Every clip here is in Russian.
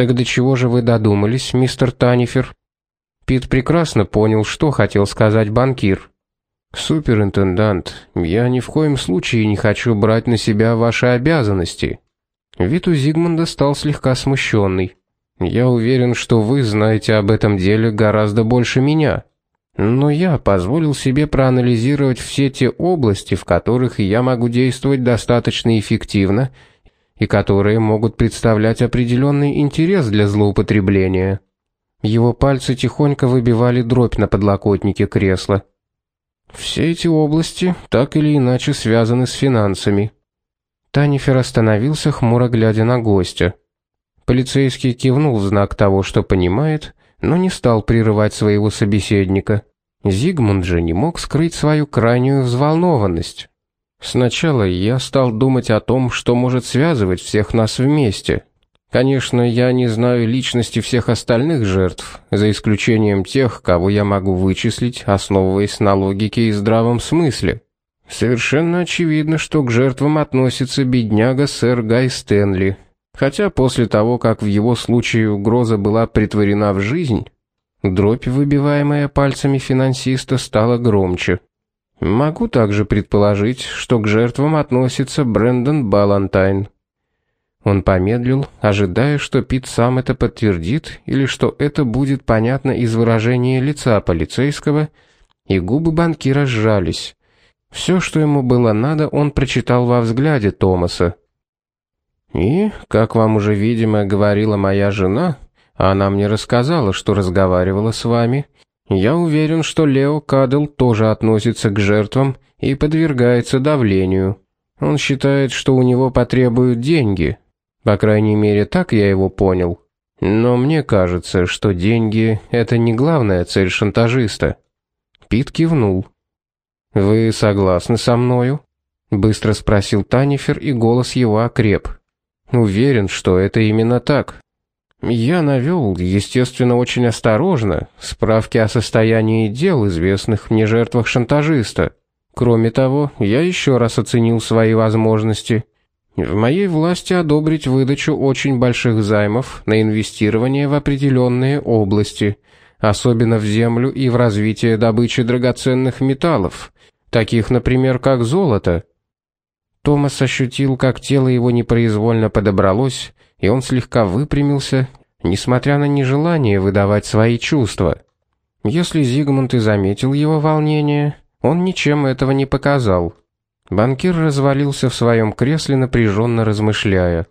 Так до чего же вы додумались, мистер Танифер? Пит прекрасно понял, что хотел сказать банкир. Суперинтендант, я ни в коем случае не хочу брать на себя ваши обязанности. Вид у Зигмунда стал слегка смущенный. Я уверен, что вы знаете об этом деле гораздо больше меня. Но я позволил себе проанализировать все те области, в которых я могу действовать достаточно эффективно и которые могут представлять определенный интерес для злоупотребления. Его пальцы тихонько выбивали дробь на подлокотнике кресла. Все эти области так или иначе связаны с финансами. Танифер остановился, хмуро глядя на гостя. Полицейский кивнул в знак того, что понимает, но не стал прерывать своего собеседника. Зигмунд же не мог скрыть свою крайнюю взволнованность. Сначала я стал думать о том, что может связывать всех нас вместе, Конечно, я не знаю личности всех остальных жертв, за исключением тех, кого я могу вычислить, основываясь на логике и здравом смысле. Совершенно очевидно, что к жертвам относится бедняга сэр Гай Стэнли. Хотя после того, как в его случае угроза была притворена в жизнь, дробь, выбиваемая пальцами финансиста, стала громче. Могу также предположить, что к жертвам относится Брэндон Балантайн. Он помедлил, ожидая, что Пит сам это подтвердит или что это будет понятно из выражения лица полицейского, и губы банкира сжались. Все, что ему было надо, он прочитал во взгляде Томаса. И, как вам уже видимо говорила моя жена, она мне рассказала, что разговаривала с вами. Я уверен, что Лео Кадл тоже относится к жертвам и подвергается давлению. Он считает, что у него потребуют деньги, по крайней мере, так я его понял. Но мне кажется, что деньги это не главная цель шантажиста. Пит кивнул. Вы согласны со мною? быстро спросил Танифер, и голос его окреп. Уверен, что это именно так. Я навел, естественно, очень осторожно, справки о состоянии дел, известных мне жертвах шантажиста. Кроме того, я еще раз оценил свои возможности в моей власти одобрить выдачу очень больших займов на инвестирование в определенные области, особенно в землю и в развитие добычи драгоценных металлов, таких, например, как золото. Томас ощутил, как тело его непроизвольно подобралось, и он слегка выпрямился, несмотря на нежелание выдавать свои чувства. Если Зигмунд и заметил его волнение, он ничем этого не показал. Банкир развалился в своем кресле, напряженно размышляя.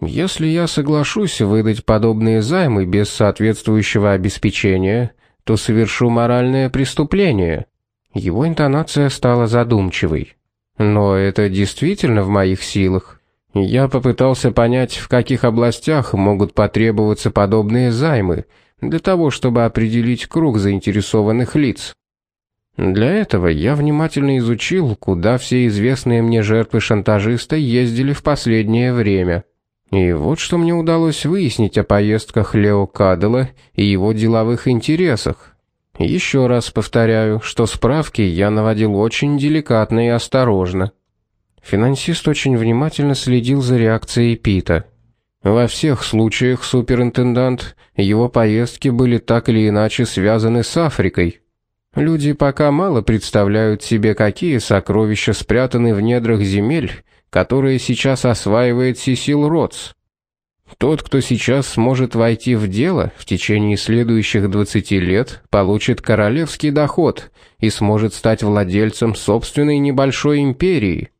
Если я соглашусь выдать подобные займы без соответствующего обеспечения, то совершу моральное преступление. Его интонация стала задумчивой. Но это действительно в моих силах. Я попытался понять, в каких областях могут потребоваться подобные займы, для того, чтобы определить круг заинтересованных лиц. Для этого я внимательно изучил, куда все известные мне жертвы шантажиста ездили в последнее время. И вот что мне удалось выяснить о поездках Лео Кадела и его деловых интересах. Еще раз повторяю, что справки я наводил очень деликатно и осторожно. Финансист очень внимательно следил за реакцией Пита. Во всех случаях суперинтендант его поездки были так или иначе связаны с Африкой. Люди пока мало представляют себе, какие сокровища спрятаны в недрах земель, которые сейчас осваивает Сисил Ротс. Тот, кто сейчас сможет войти в дело, в течение следующих 20 лет получит королевский доход и сможет стать владельцем собственной небольшой империи.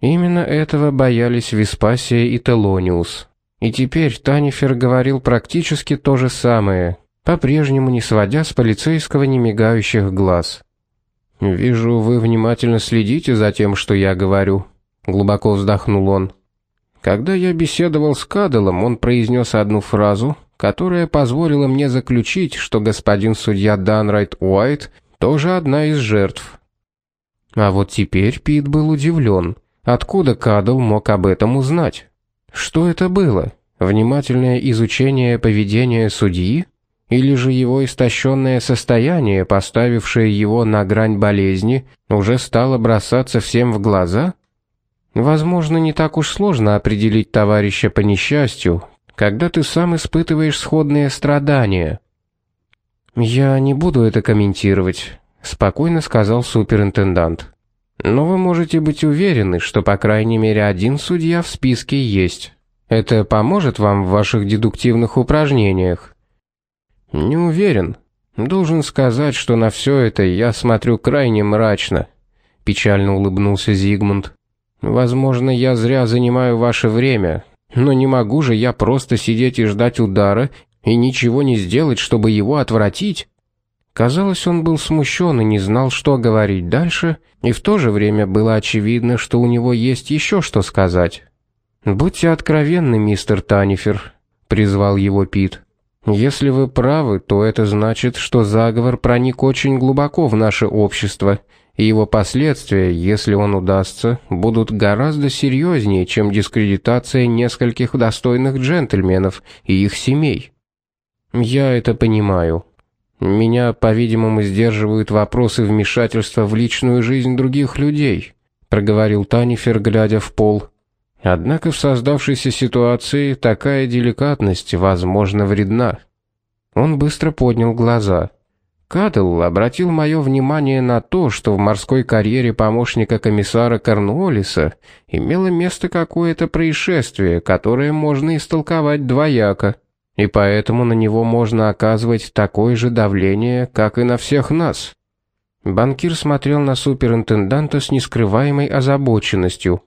Именно этого боялись Веспасия и Телониус. И теперь Танифер говорил практически то же самое по-прежнему не сводя с полицейского немигающих глаз. Вижу, вы внимательно следите за тем, что я говорю, глубоко вздохнул он. Когда я беседовал с Каделом, он произнес одну фразу, которая позволила мне заключить, что господин судья Данрайт Уайт тоже одна из жертв. А вот теперь Пит был удивлен. Откуда Кадл мог об этом узнать? Что это было? Внимательное изучение поведения судьи? или же его истощенное состояние, поставившее его на грань болезни, уже стало бросаться всем в глаза? Возможно, не так уж сложно определить товарища по несчастью, когда ты сам испытываешь сходные страдания. Я не буду это комментировать, спокойно сказал суперинтендант. Но вы можете быть уверены, что по крайней мере один судья в списке есть. Это поможет вам в ваших дедуктивных упражнениях. Не уверен. Должен сказать, что на все это я смотрю крайне мрачно, печально улыбнулся Зигмунд. Возможно, я зря занимаю ваше время, но не могу же я просто сидеть и ждать удара и ничего не сделать, чтобы его отвратить. Казалось, он был смущен и не знал, что говорить дальше, и в то же время было очевидно, что у него есть еще что сказать. «Будьте откровенны, мистер Танифер», — призвал его Пит. «Если вы правы, то это значит, что заговор проник очень глубоко в наше общество, и его последствия, если он удастся, будут гораздо серьезнее, чем дискредитация нескольких достойных джентльменов и их семей». «Я это понимаю. Меня, по-видимому, сдерживают вопросы вмешательства в личную жизнь других людей», — проговорил Танифер, глядя в пол. Однако в создавшейся ситуации такая деликатность, возможно, вредна. Он быстро поднял глаза. Кадл обратил мое внимание на то, что в морской карьере помощника комиссара Корнуоллиса имело место какое-то происшествие, которое можно истолковать двояко, и поэтому на него можно оказывать такое же давление, как и на всех нас. Банкир смотрел на суперинтенданта с нескрываемой озабоченностью.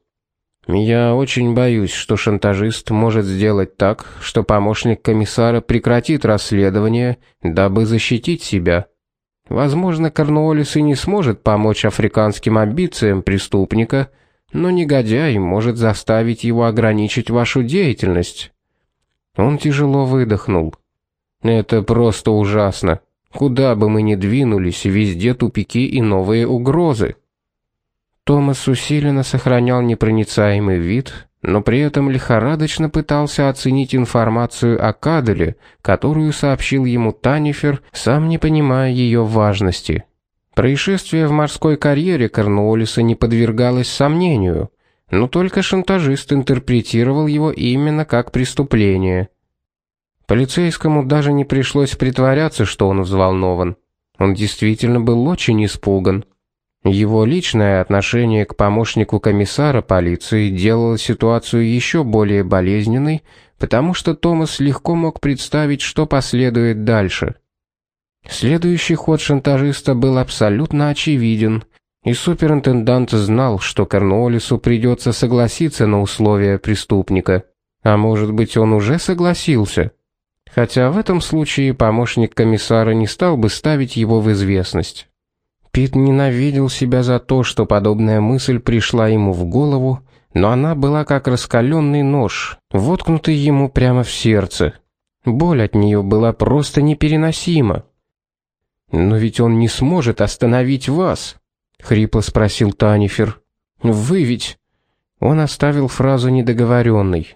Я очень боюсь, что шантажист может сделать так, что помощник комиссара прекратит расследование, дабы защитить себя. Возможно, Корнуоллис и не сможет помочь африканским амбициям преступника, но негодяй может заставить его ограничить вашу деятельность. Он тяжело выдохнул. Это просто ужасно. Куда бы мы ни двинулись, везде тупики и новые угрозы. Томас усиленно сохранял непроницаемый вид, но при этом лихорадочно пытался оценить информацию о Каделе, которую сообщил ему Танифер, сам не понимая ее важности. Происшествие в морской карьере Корнуоллиса не подвергалось сомнению, но только шантажист интерпретировал его именно как преступление. Полицейскому даже не пришлось притворяться, что он взволнован. Он действительно был очень испуган. Его личное отношение к помощнику комиссара полиции делало ситуацию еще более болезненной, потому что Томас легко мог представить, что последует дальше. Следующий ход шантажиста был абсолютно очевиден, и суперинтендант знал, что Корнуоллису придется согласиться на условия преступника. А может быть, он уже согласился? Хотя в этом случае помощник комиссара не стал бы ставить его в известность. Пит ненавидел себя за то, что подобная мысль пришла ему в голову, но она была как раскаленный нож, воткнутый ему прямо в сердце. Боль от нее была просто непереносима. Но ведь он не сможет остановить вас, хрипло спросил Танифер. Вы ведь Он оставил фразу недоговоренной.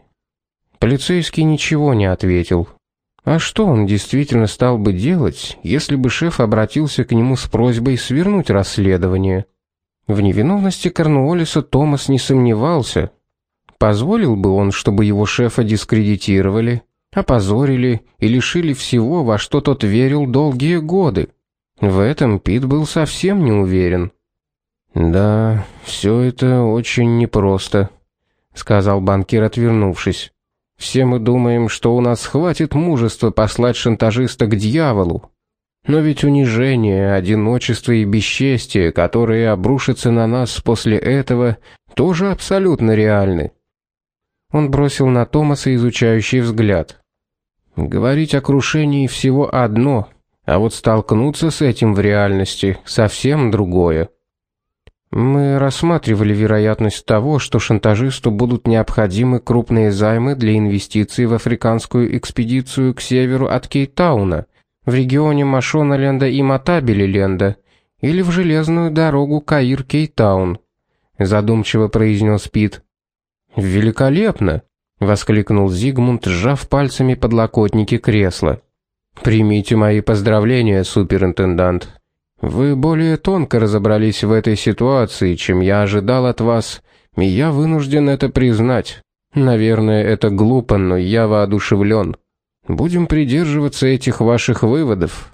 Полицейский ничего не ответил. А что он действительно стал бы делать, если бы шеф обратился к нему с просьбой свернуть расследование? В невиновности Корнуоллиса Томас не сомневался. Позволил бы он, чтобы его шефа дискредитировали, опозорили и лишили всего, во что тот верил долгие годы? В этом Пит был совсем не уверен. «Да, все это очень непросто», — сказал банкир, отвернувшись. Все мы думаем, что у нас хватит мужества послать шантажиста к дьяволу. Но ведь унижение, одиночество и бесчестие, которые обрушатся на нас после этого, тоже абсолютно реальны. Он бросил на Томаса изучающий взгляд. Говорить о крушении всего одно, а вот столкнуться с этим в реальности совсем другое. Мы рассматривали вероятность того, что шантажисту будут необходимы крупные займы для инвестиций в африканскую экспедицию к северу от Кейптауна, в регионе Машоналенда и Матабелиленда, или в железную дорогу Каир-Кейптаун, задумчиво произнес Пит. Великолепно, воскликнул Зигмунд, сжав пальцами подлокотники кресла. Примите мои поздравления, суперинтендант. Вы более тонко разобрались в этой ситуации, чем я ожидал от вас, и я вынужден это признать. Наверное, это глупо, но я воодушевлен. Будем придерживаться этих ваших выводов.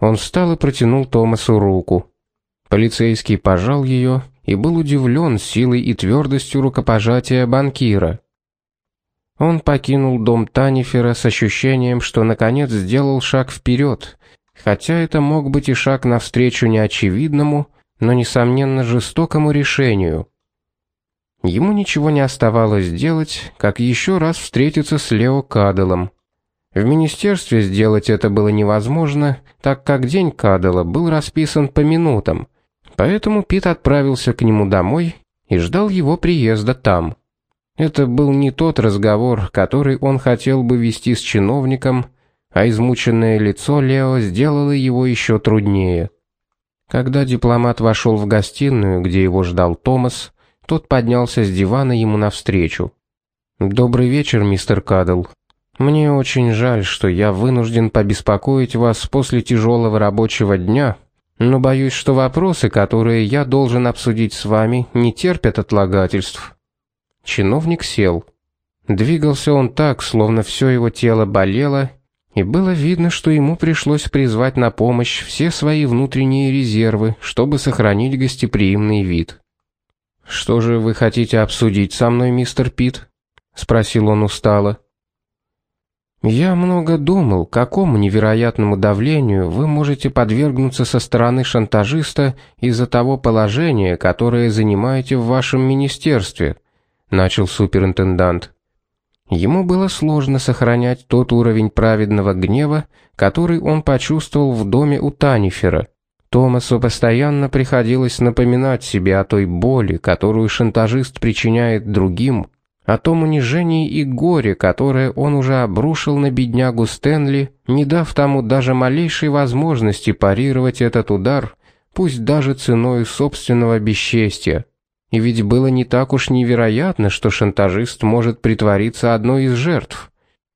Он встал и протянул Томасу руку. Полицейский пожал ее и был удивлен силой и твердостью рукопожатия банкира. Он покинул дом Танифера с ощущением, что наконец сделал шаг вперед, хотя это мог быть и шаг навстречу неочевидному, но несомненно жестокому решению. Ему ничего не оставалось делать, как еще раз встретиться с Лео Каделом. В министерстве сделать это было невозможно, так как день Кадела был расписан по минутам, поэтому Пит отправился к нему домой и ждал его приезда там. Это был не тот разговор, который он хотел бы вести с чиновником, а измученное лицо Лео сделало его еще труднее. Когда дипломат вошел в гостиную, где его ждал Томас, тот поднялся с дивана ему навстречу. «Добрый вечер, мистер Кадл. Мне очень жаль, что я вынужден побеспокоить вас после тяжелого рабочего дня, но боюсь, что вопросы, которые я должен обсудить с вами, не терпят отлагательств». Чиновник сел. Двигался он так, словно все его тело болело, и было видно, что ему пришлось призвать на помощь все свои внутренние резервы, чтобы сохранить гостеприимный вид. Что же вы хотите обсудить со мной, мистер Пит? спросил он устало. Я много думал, какому невероятному давлению вы можете подвергнуться со стороны шантажиста из-за того положения, которое занимаете в вашем министерстве, начал суперинтендант. Ему было сложно сохранять тот уровень праведного гнева, который он почувствовал в доме у Танифера. Томасу постоянно приходилось напоминать себе о той боли, которую шантажист причиняет другим, о том унижении и горе, которое он уже обрушил на беднягу Стэнли, не дав тому даже малейшей возможности парировать этот удар, пусть даже ценой собственного бесчестия. И ведь было не так уж невероятно, что шантажист может притвориться одной из жертв.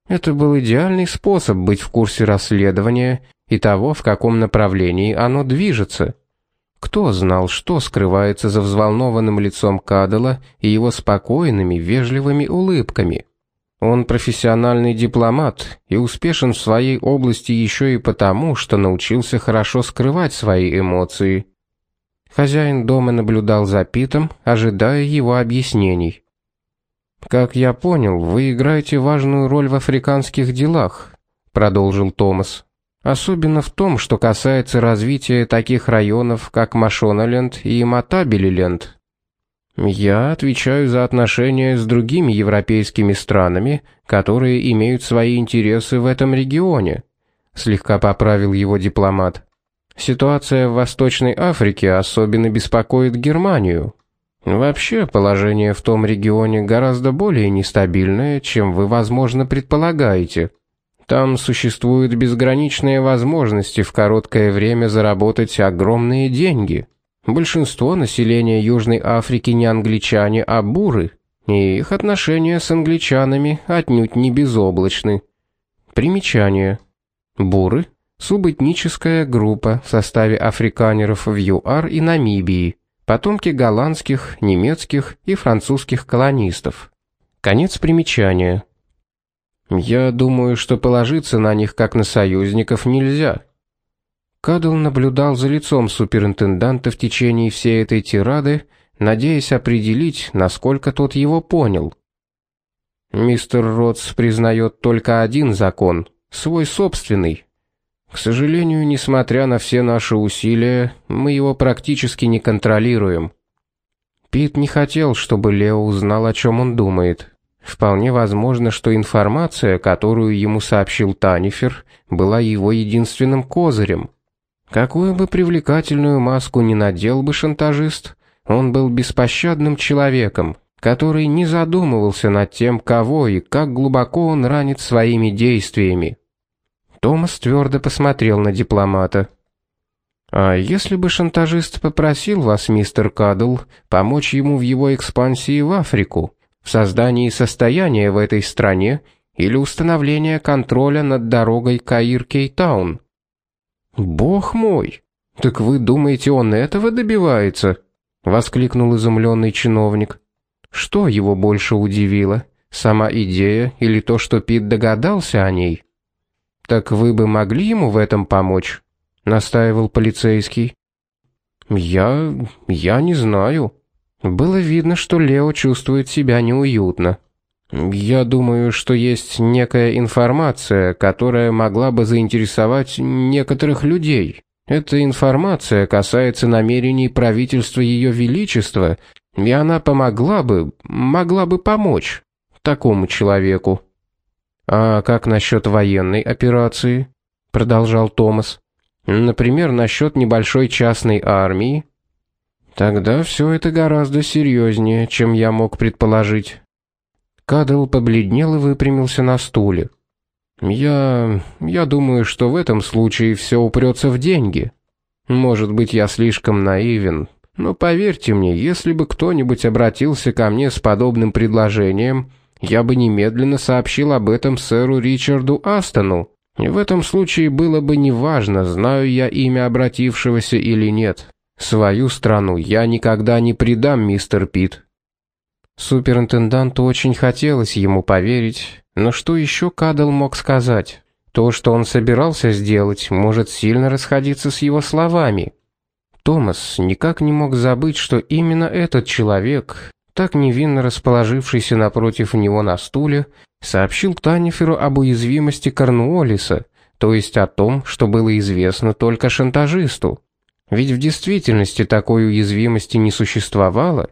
Это был идеальный способ быть в курсе расследования и того, в каком направлении оно движется. Кто знал, что скрывается за взволнованным лицом Кадела и его спокойными, вежливыми улыбками? Он профессиональный дипломат и успешен в своей области еще и потому, что научился хорошо скрывать свои эмоции. Хозяин дома наблюдал за Питом, ожидая его объяснений. Как я понял, вы играете важную роль в африканских делах, продолжил Томас. Особенно в том, что касается развития таких районов, как Машоналенд и Матабелиленд. Я отвечаю за отношения с другими европейскими странами, которые имеют свои интересы в этом регионе, слегка поправил его дипломат. Ситуация в Восточной Африке особенно беспокоит Германию. Вообще, положение в том регионе гораздо более нестабильное, чем вы, возможно, предполагаете. Там существуют безграничные возможности в короткое время заработать огромные деньги. Большинство населения Южной Африки не англичане, а буры, и их отношения с англичанами отнюдь не безоблачны. Примечание. Буры субэтническая группа в составе африканеров в ЮАР и Намибии, потомки голландских, немецких и французских колонистов. Конец примечания. Я думаю, что положиться на них как на союзников нельзя. Кадл наблюдал за лицом суперинтенданта в течение всей этой тирады, надеясь определить, насколько тот его понял. Мистер Ротс признает только один закон, свой собственный. К сожалению, несмотря на все наши усилия, мы его практически не контролируем. Пит не хотел, чтобы Лео узнал, о чем он думает. Вполне возможно, что информация, которую ему сообщил Танифер, была его единственным козырем. Какую бы привлекательную маску ни надел бы шантажист, он был беспощадным человеком, который не задумывался над тем, кого и как глубоко он ранит своими действиями. Томас твердо посмотрел на дипломата. А если бы шантажист попросил вас, мистер Кадл, помочь ему в его экспансии в Африку, в создании состояния в этой стране или установления контроля над дорогой Каир-Кейтаун. Бог мой. Так вы думаете, он этого добивается? воскликнул изумленный чиновник. Что его больше удивило? Сама идея или то, что Пит догадался о ней? Так вы бы могли ему в этом помочь? настаивал полицейский. Я я не знаю. Было видно, что Лео чувствует себя неуютно. Я думаю, что есть некая информация, которая могла бы заинтересовать некоторых людей. Эта информация касается намерений правительства Ее Величества, и она помогла бы, могла бы помочь такому человеку. А как насчет военной операции? продолжал Томас. Например, насчет небольшой частной армии. Тогда все это гораздо серьезнее, чем я мог предположить. Кадл побледнел и выпрямился на стуле. Я я думаю, что в этом случае все упрется в деньги. Может быть, я слишком наивен, но поверьте мне, если бы кто-нибудь обратился ко мне с подобным предложением, я бы немедленно сообщил об этом сэру Ричарду Астону. В этом случае было бы неважно, знаю я имя обратившегося или нет. Свою страну я никогда не предам, мистер Пит. Суперинтенданту очень хотелось ему поверить, но что еще Кадл мог сказать? То, что он собирался сделать, может сильно расходиться с его словами. Томас никак не мог забыть, что именно этот человек, так невинно расположившийся напротив него на стуле, сообщил Таниферу об уязвимости Корнуоллиса, то есть о том, что было известно только шантажисту. Ведь в действительности такой уязвимости не существовало.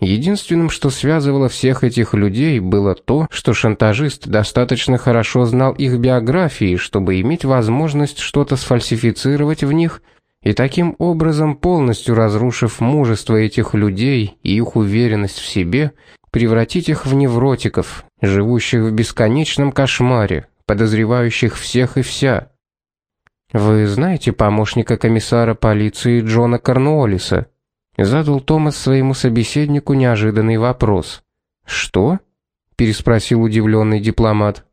Единственным, что связывало всех этих людей, было то, что шантажист достаточно хорошо знал их биографии, чтобы иметь возможность что-то сфальсифицировать в них и таким образом полностью разрушив мужество этих людей и их уверенность в себе, превратить их в невротиков, живущих в бесконечном кошмаре, подозревающих всех и вся. Вы знаете помощника комиссара полиции Джона Корнуоллиса? Задал Томас своему собеседнику неожиданный вопрос. Что? переспросил удивленный дипломат.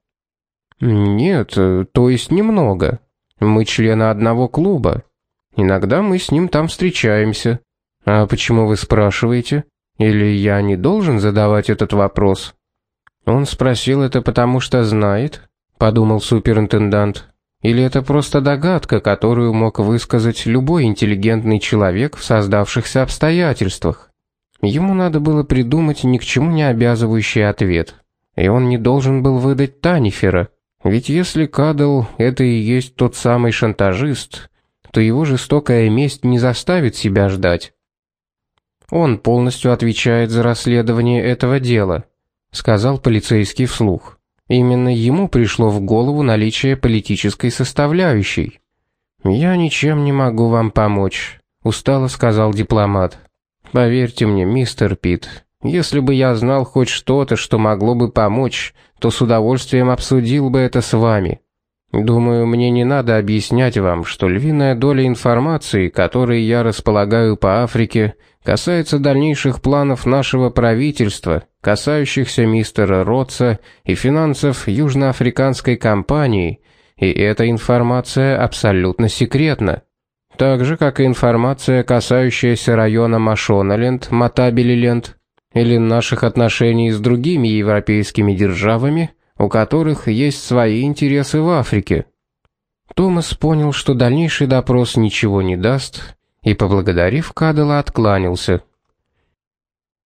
Нет, то есть немного. Мы члены одного клуба. Иногда мы с ним там встречаемся. А почему вы спрашиваете? Или я не должен задавать этот вопрос? Он спросил это потому, что знает, подумал суперинтендант. Или это просто догадка, которую мог высказать любой интеллигентный человек в создавшихся обстоятельствах? Ему надо было придумать ни к чему не обязывающий ответ. И он не должен был выдать Танифера. Ведь если Кадл это и есть тот самый шантажист, то его жестокая месть не заставит себя ждать. Он полностью отвечает за расследование этого дела, сказал полицейский вслух. Именно ему пришло в голову наличие политической составляющей. Я ничем не могу вам помочь, устало сказал дипломат. Поверьте мне, мистер Пит, если бы я знал хоть что-то, что могло бы помочь, то с удовольствием обсудил бы это с вами. Думаю, мне не надо объяснять вам, что львиная доля информации, которой я располагаю по Африке, касается дальнейших планов нашего правительства, касающихся мистера Ротса и финансов южноафриканской компании, и эта информация абсолютно секретна. Так же, как и информация, касающаяся района Машоналенд, Матабелиленд или наших отношений с другими европейскими державами, у которых есть свои интересы в Африке. Томас понял, что дальнейший допрос ничего не даст, и поблагодарив Кадела, откланялся.